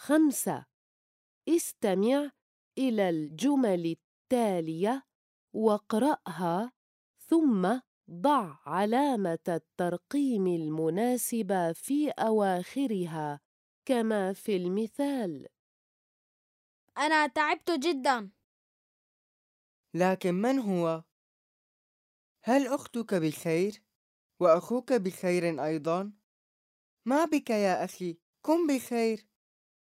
خمسة استمع إلى الجمل التالية واقرأها ثم ضع علامة الترقيم المناسبة في أواخرها كما في المثال أنا تعبت جدا لكن من هو؟ هل أختك بخير؟ وأخوك بخير أيضا؟ ما بك يا أخي؟ كن بخير